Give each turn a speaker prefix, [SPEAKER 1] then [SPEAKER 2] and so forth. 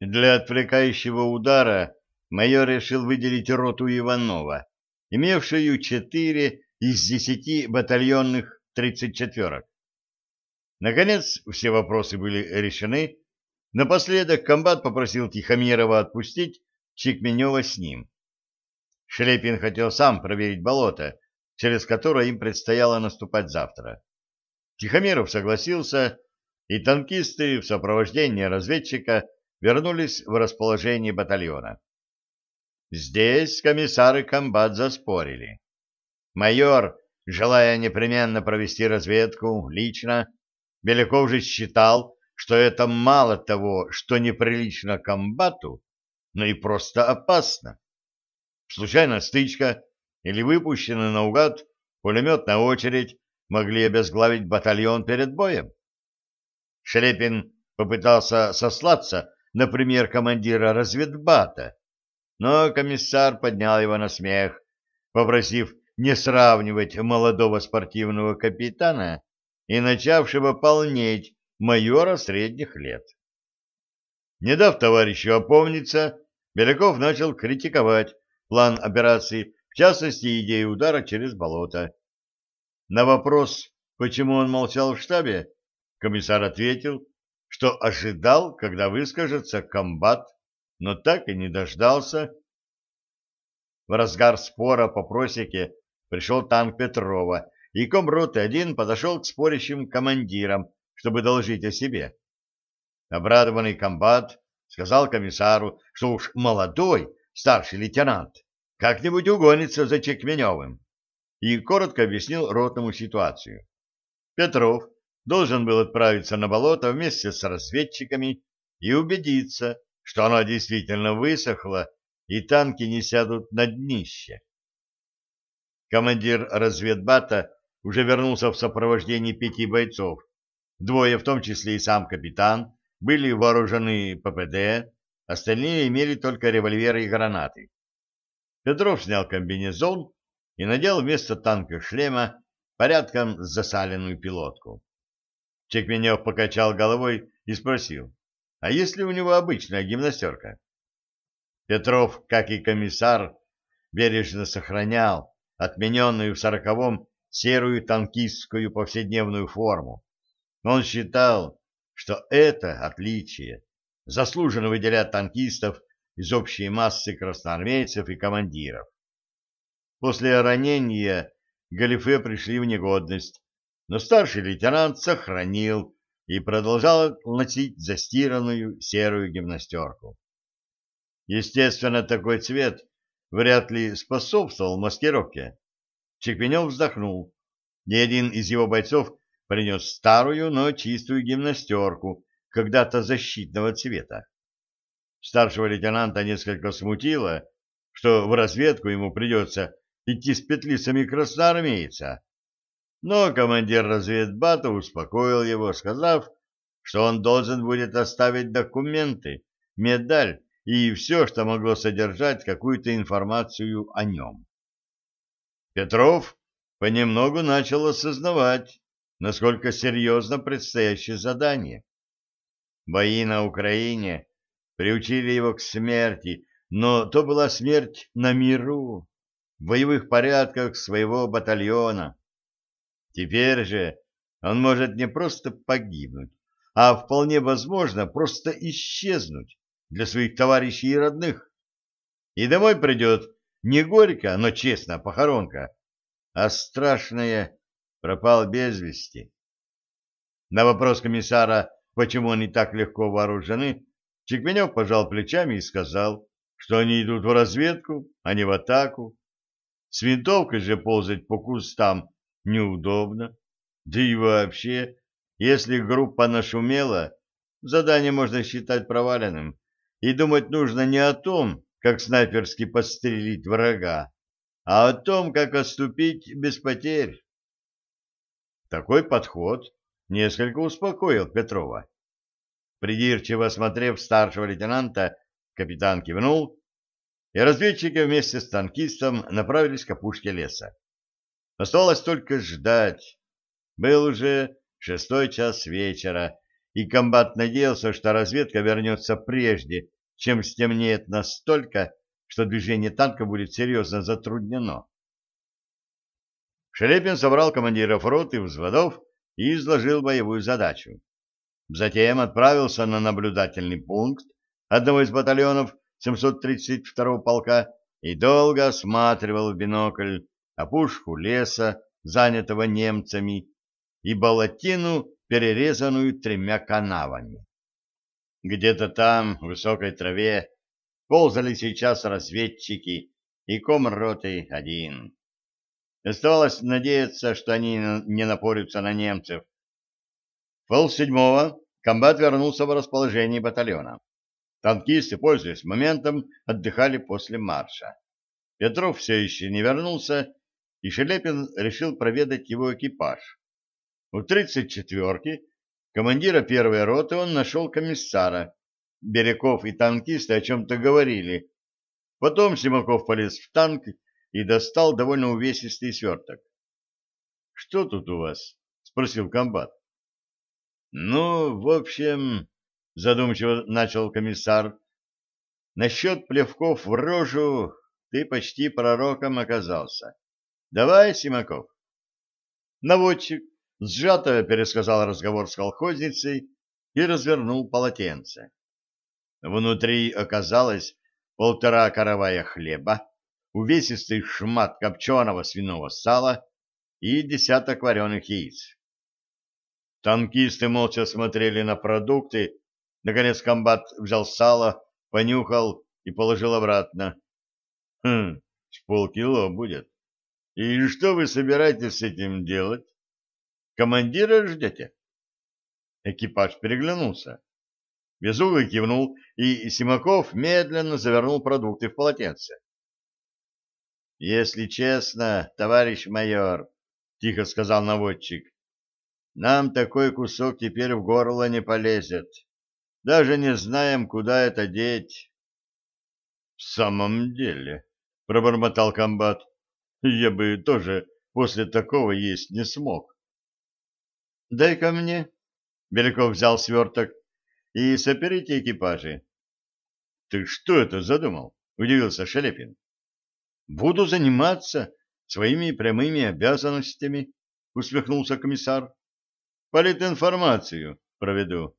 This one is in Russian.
[SPEAKER 1] Для отвлекающего удара майор решил выделить роту Иванова, имевшую четыре из десяти батальонных тридцать четверок. Наконец, все вопросы были решены. Напоследок комбат попросил Тихомирова отпустить Чекменева с ним. Шлепин хотел сам проверить болото, через которое им предстояло наступать завтра. Тихомиров согласился, и танкисты в сопровождении разведчика вернулись в расположение батальона. Здесь комиссар и комбат заспорили. Майор, желая непременно провести разведку лично, Беляков же считал, что это мало того, что неприлично комбату, но и просто опасно. Случайная стычка или выпущенная наугад пулеметная очередь могли обезглавить батальон перед боем. Шелепин попытался сослаться например, командира разведбата, но комиссар поднял его на смех, попросив не сравнивать молодого спортивного капитана и начавшего полнеть майора средних лет. Не дав товарищу опомниться, Беляков начал критиковать план операции, в частности, идею удара через болото. На вопрос, почему он молчал в штабе, комиссар ответил, что ожидал, когда выскажется комбат, но так и не дождался. В разгар спора по просеке пришел танк Петрова, и комроты один подошел к спорящим командирам, чтобы доложить о себе. Обрадованный комбат сказал комиссару, что уж молодой старший лейтенант как-нибудь угонится за Чекменевым, и коротко объяснил ротному ситуацию. Петров должен был отправиться на болото вместе с разведчиками и убедиться, что оно действительно высохло и танки не сядут на днище. Командир разведбата уже вернулся в сопровождении пяти бойцов. Двое, в том числе и сам капитан, были вооружены ППД, остальные имели только револьверы и гранаты. Петров снял комбинезон и надел вместо танка шлема порядком засаленную пилотку. Чекменев покачал головой и спросил, а есть ли у него обычная гимнастерка? Петров, как и комиссар, бережно сохранял отмененную в сороковом серую танкистскую повседневную форму. Он считал, что это отличие заслуженно выделяет танкистов из общей массы красноармейцев и командиров. После ранения галифе пришли в негодность, но старший лейтенант сохранил и продолжал носить застиранную серую гимнастерку. Естественно, такой цвет вряд ли способствовал маскировке. Чекменев вздохнул. Ни один из его бойцов принес старую, но чистую гимнастерку, когда-то защитного цвета. Старшего лейтенанта несколько смутило, что в разведку ему придется идти с петлицами красноармейца, но командир разведбата успокоил его, сказав, что он должен будет оставить документы, медаль и все, что могло содержать какую-то информацию о нем. Петров понемногу начал осознавать, насколько серьезно предстоящее задание. Бои на Украине приучили его к смерти, но то была смерть на миру, в боевых порядках своего батальона. Теперь же он может не просто погибнуть, а вполне возможно просто исчезнуть для своих товарищей и родных. И домой придет не горько, но честно похоронка, а страшная пропал без вести. На вопрос комиссара, почему они так легко вооружены, Чекменев пожал плечами и сказал, что они идут в разведку, а не в атаку. С винтовкой же ползать по кустам неудобно. Да и вообще, если группа нашумела, задание можно считать проваленным, и думать нужно не о том, как снайперски подстрелить врага, а о том, как отступить без потерь. Такой подход несколько успокоил Петрова. Придирчиво осмотрев старшего лейтенанта, капитан кивнул, и разведчики вместе с танкистом направились к опушке леса. Осталось только ждать. Был уже шестой час вечера, и комбат надеялся, что разведка вернется прежде, чем стемнеет настолько, что движение танка будет серьезно затруднено. Шелепин собрал командиров рот и взводов и изложил боевую задачу. Затем отправился на наблюдательный пункт одного из батальонов 732-го полка и долго осматривал в бинокль опушку леса, занятого немцами, и болотину, перерезанную тремя канавами. Где-то там, в высокой траве, ползали сейчас разведчики и комроты один. Оставалось надеяться, что они не напорются на немцев. Пол седьмого комбат вернулся в расположение батальона. Танкисты, пользуясь моментом, отдыхали после марша. Петров все еще не вернулся, и Шелепин решил проведать его экипаж. У тридцать четверки командира первой роты он нашел комиссара. Береков и танкисты о чем-то говорили. Потом Симаков полез в танк и достал довольно увесистый сверток. — Что тут у вас? — спросил комбат. — Ну, в общем, — задумчиво начал комиссар, — насчет плевков в рожу ты почти пророком оказался. Давай, Симаков. Наводчик сжато пересказал разговор с колхозницей и развернул полотенце. Внутри оказалось полтора каравая хлеба, увесистый шмат копченого свиного сала и десяток вареных яиц. Танкисты молча смотрели на продукты. Наконец комбат взял сало, понюхал и положил обратно. Хм, с полкило будет. И что вы собираетесь с этим делать? Командира ждете? Экипаж переглянулся. Безуглый кивнул, и Симаков медленно завернул продукты в полотенце. «Если честно, товарищ майор», — тихо сказал наводчик, — «нам такой кусок теперь в горло не полезет. Даже не знаем, куда это деть». «В самом деле», — пробормотал комбат, — «я бы тоже после такого есть не смог». «Дай-ка мне», — Беляков взял сверток, — «и соперите экипажи». «Ты что это задумал?» — удивился Шелепин. Буду заниматься своими прямыми обязанностями, усмехнулся комиссар. Политинформацию проведу.